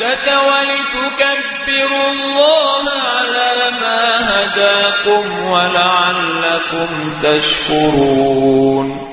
العدة ولتكبروا الله على ما هداكم ولعلكم تشكرون.